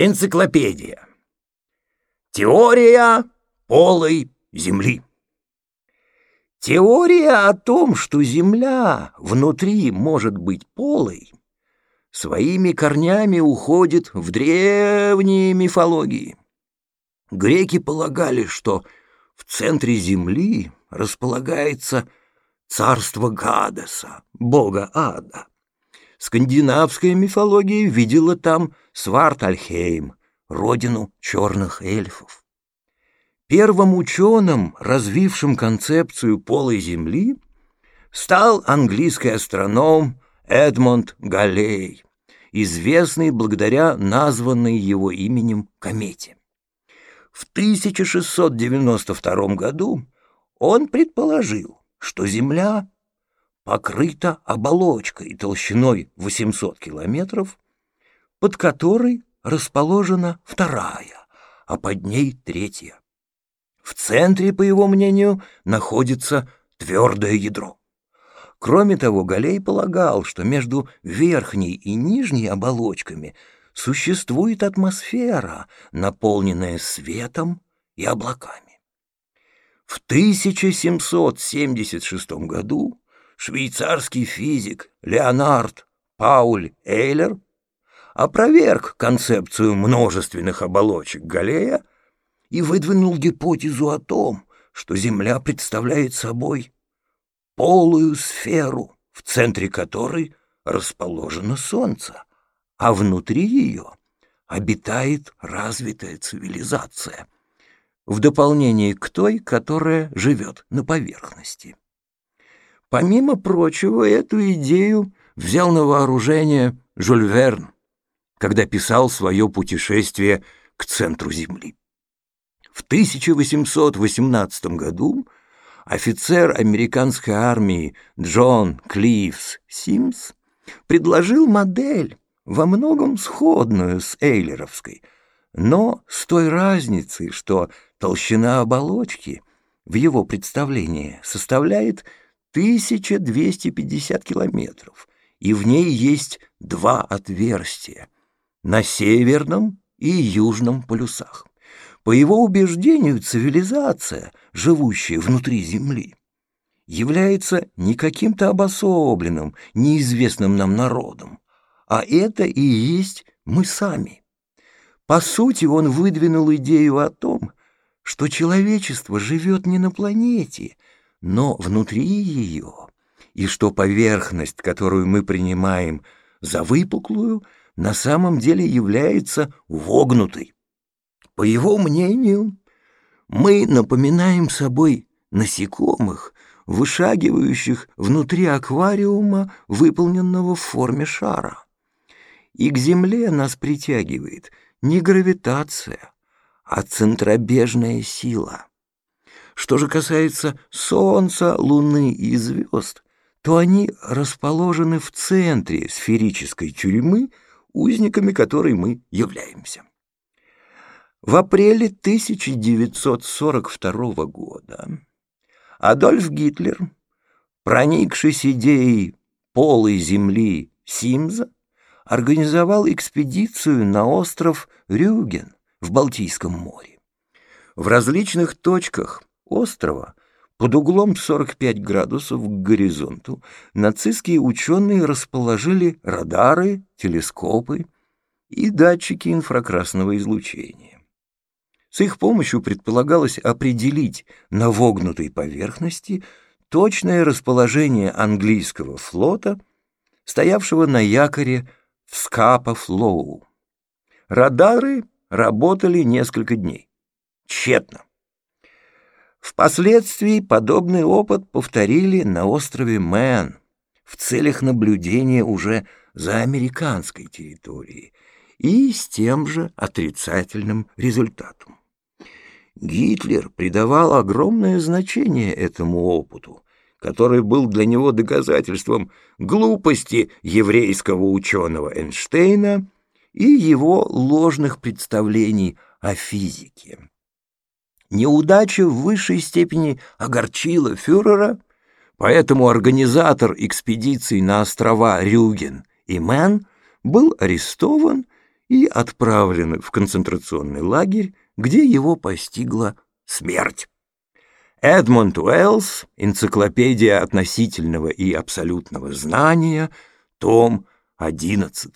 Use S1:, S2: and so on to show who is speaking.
S1: Энциклопедия. Теория полой Земли. Теория о том, что Земля внутри может быть полой, своими корнями уходит в древние мифологии. Греки полагали, что в центре Земли располагается царство Гадеса, бога ада. Скандинавская мифология видела там Свартальхейм, родину черных эльфов. Первым ученым, развившим концепцию полой Земли, стал английский астроном Эдмонд Галлей, известный благодаря названной его именем комете. В 1692 году он предположил, что Земля покрыта оболочкой толщиной 800 километров, под которой расположена вторая, а под ней третья. В центре, по его мнению, находится твердое ядро. Кроме того, Галей полагал, что между верхней и нижней оболочками существует атмосфера, наполненная светом и облаками. В 1776 году швейцарский физик Леонард Пауль Эйлер опроверг концепцию множественных оболочек Галлея и выдвинул гипотезу о том, что Земля представляет собой полую сферу, в центре которой расположено Солнце, а внутри ее обитает развитая цивилизация, в дополнение к той, которая живет на поверхности. Помимо прочего, эту идею взял на вооружение Жюль Верн, когда писал свое путешествие к центру Земли. В 1818 году офицер американской армии Джон Кливс Симс предложил модель, во многом сходную с Эйлеровской, но с той разницей, что толщина оболочки в его представлении составляет 1250 километров, и в ней есть два отверстия на северном и южном полюсах. По его убеждению, цивилизация, живущая внутри Земли, является не каким-то обособленным, неизвестным нам народом, а это и есть мы сами. По сути, он выдвинул идею о том, что человечество живет не на планете, но внутри ее, и что поверхность, которую мы принимаем за выпуклую, на самом деле является вогнутой. По его мнению, мы напоминаем собой насекомых, вышагивающих внутри аквариума, выполненного в форме шара. И к Земле нас притягивает не гравитация, а центробежная сила. Что же касается Солнца, Луны и звезд, то они расположены в центре сферической тюрьмы, узниками которой мы являемся. В апреле 1942 года Адольф Гитлер, проникшись идеей полой земли Симза, организовал экспедицию на остров Рюген в Балтийском море. В различных точках острова под углом 45 градусов к горизонту нацистские ученые расположили радары, телескопы и датчики инфракрасного излучения. С их помощью предполагалось определить на вогнутой поверхности точное расположение английского флота, стоявшего на якоре в Скапа-Флоу. Радары работали несколько дней. Тщетно. Впоследствии подобный опыт повторили на острове Мэн в целях наблюдения уже за американской территорией и с тем же отрицательным результатом. Гитлер придавал огромное значение этому опыту, который был для него доказательством глупости еврейского ученого Эйнштейна и его ложных представлений о физике. Неудача в высшей степени огорчила фюрера, поэтому организатор экспедиции на острова Рюген и Мэн был арестован и отправлены в концентрационный лагерь, где его постигла смерть. Эдмонд Уэллс, Энциклопедия относительного и абсолютного знания, том 11.